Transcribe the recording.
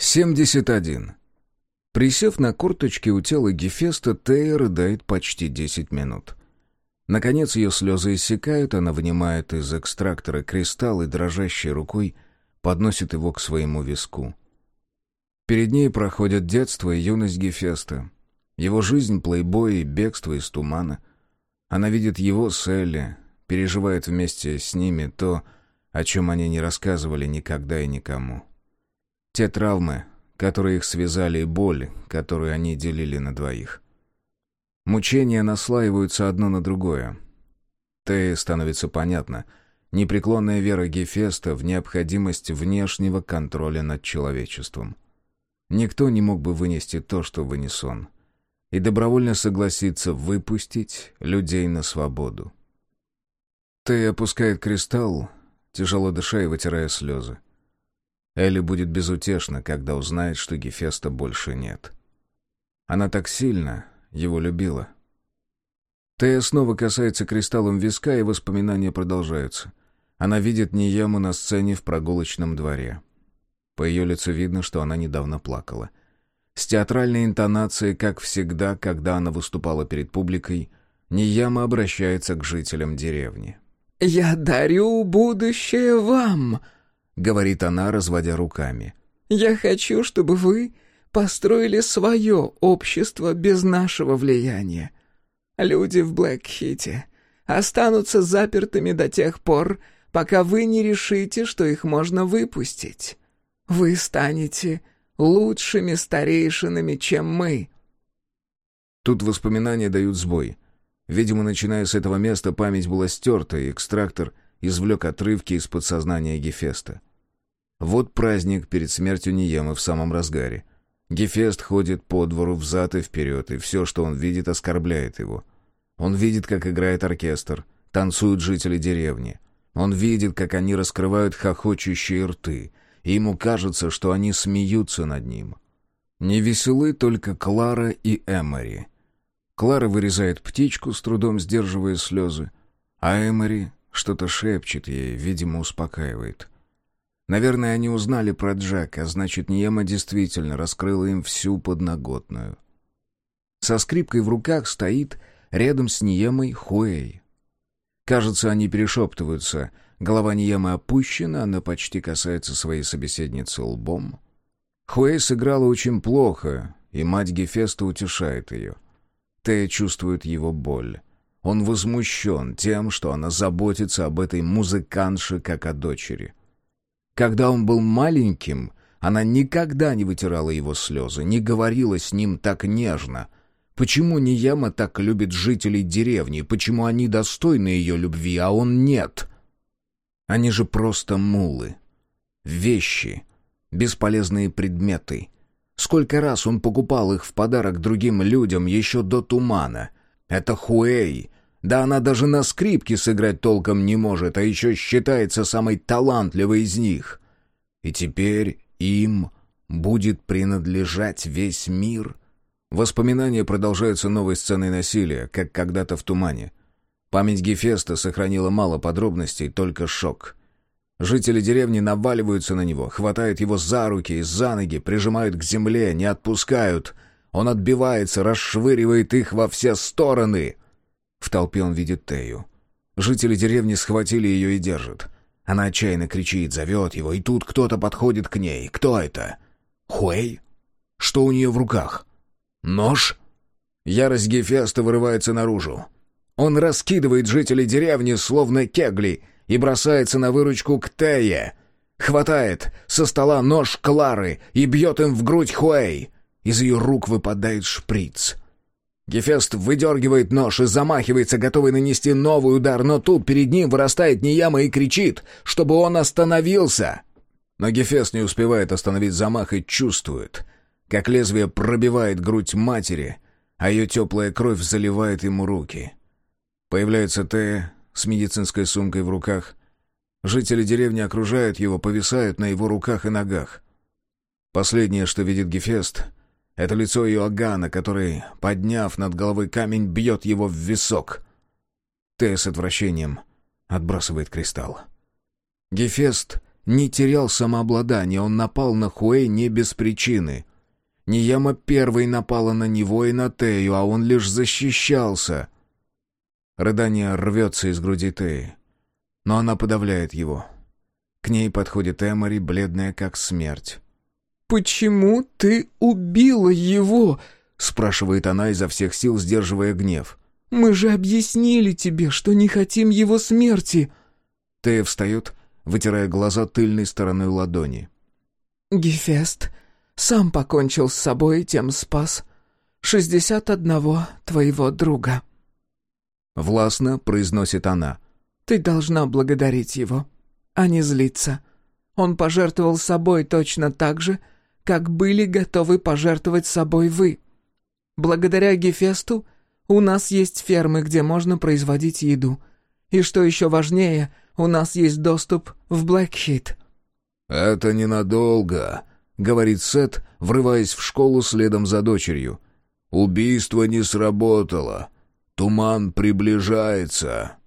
71. Присев на курточке у тела Гефеста, Тея рыдает почти 10 минут. Наконец ее слезы иссякают, она вынимает из экстрактора кристалл и дрожащей рукой подносит его к своему виску. Перед ней проходят детство и юность Гефеста, его жизнь плейбоя и бегство из тумана. Она видит его с Элли, переживает вместе с ними то, о чем они не рассказывали никогда и никому. Те травмы, которые их связали, и боль, которую они делили на двоих. Мучения наслаиваются одно на другое. Тее становится понятно. Непреклонная вера Гефеста в необходимость внешнего контроля над человечеством. Никто не мог бы вынести то, что вынес он. И добровольно согласиться выпустить людей на свободу. Тей опускает кристалл, тяжело дыша и вытирая слезы. Элли будет безутешна, когда узнает, что Гефеста больше нет. Она так сильно его любила. Тея снова касается кристаллом виска, и воспоминания продолжаются. Она видит Нияму на сцене в прогулочном дворе. По ее лицу видно, что она недавно плакала. С театральной интонацией, как всегда, когда она выступала перед публикой, Нияма обращается к жителям деревни. «Я дарю будущее вам!» Говорит она, разводя руками. «Я хочу, чтобы вы построили свое общество без нашего влияния. Люди в Блэкхите останутся запертыми до тех пор, пока вы не решите, что их можно выпустить. Вы станете лучшими старейшинами, чем мы». Тут воспоминания дают сбой. Видимо, начиная с этого места память была стерта, и экстрактор извлек отрывки из подсознания Гефеста. Вот праздник перед смертью Ниемы в самом разгаре. Гефест ходит по двору взад и вперед, и все, что он видит, оскорбляет его. Он видит, как играет оркестр, танцуют жители деревни. Он видит, как они раскрывают хохочущие рты, и ему кажется, что они смеются над ним. Не веселы только Клара и Эмори. Клара вырезает птичку, с трудом сдерживая слезы, а Эмори что-то шепчет ей, видимо, успокаивает. Наверное, они узнали про Джека, значит, Ниема действительно раскрыла им всю подноготную. Со скрипкой в руках стоит рядом с Ниемой Хуэй. Кажется, они перешептываются. Голова Ниемы опущена, она почти касается своей собеседницы лбом. Хуэй сыграла очень плохо, и мать Гефеста утешает ее. Тея чувствует его боль. Он возмущен тем, что она заботится об этой музыканше, как о дочери. Когда он был маленьким, она никогда не вытирала его слезы, не говорила с ним так нежно. Почему Нияма так любит жителей деревни? Почему они достойны ее любви, а он нет? Они же просто мулы. Вещи. Бесполезные предметы. Сколько раз он покупал их в подарок другим людям еще до тумана. Это Хуэй, да она даже на скрипке сыграть толком не может, а еще считается самой талантливой из них. И теперь им будет принадлежать весь мир. Воспоминания продолжаются новой сценой насилия, как когда-то в тумане. Память Гефеста сохранила мало подробностей, только шок. Жители деревни наваливаются на него, хватают его за руки и за ноги, прижимают к земле, не отпускают. Он отбивается, расшвыривает их во все стороны — в толпе он видит Тею. Жители деревни схватили ее и держат. Она отчаянно кричит, зовет его, и тут кто-то подходит к ней. Кто это? Хуэй? Что у нее в руках? Нож? Ярость Гефеста вырывается наружу. Он раскидывает жителей деревни, словно кегли, и бросается на выручку к Тее. Хватает со стола нож Клары и бьет им в грудь Хуэй. Из ее рук выпадает шприц — Гефест выдергивает нож и замахивается, готовый нанести новый удар, но тут перед ним вырастает Нияма и кричит, чтобы он остановился. Но Гефест не успевает остановить замах и чувствует, как лезвие пробивает грудь матери, а ее теплая кровь заливает ему руки. Появляется Тея с медицинской сумкой в руках. Жители деревни окружают его, повисают на его руках и ногах. Последнее, что видит Гефест — это лицо Иоганна, который, подняв над головой камень, бьет его в висок. Тея с отвращением отбрасывает кристалл. Гефест не терял самообладание, он напал на Хуэй не без причины. Нияма первой напала на него и на Тею, а он лишь защищался. Рыдание рвется из груди Теи, но она подавляет его. К ней подходит Эмори, бледная как смерть. «Почему ты убила его?» — спрашивает она изо всех сил, сдерживая гнев. «Мы же объяснили тебе, что не хотим его смерти!» Тея встает, вытирая глаза тыльной стороной ладони. «Гефест сам покончил с собой и тем спас. Шестьдесят одного твоего друга». Властно произносит она. «Ты должна благодарить его, а не злиться. Он пожертвовал собой точно так же, как были готовы пожертвовать собой вы. Благодаря Гефесту у нас есть фермы, где можно производить еду. И что еще важнее, у нас есть доступ в Блэкхит». «Это ненадолго», — говорит Сет, врываясь в школу следом за дочерью. «Убийство не сработало. Туман приближается».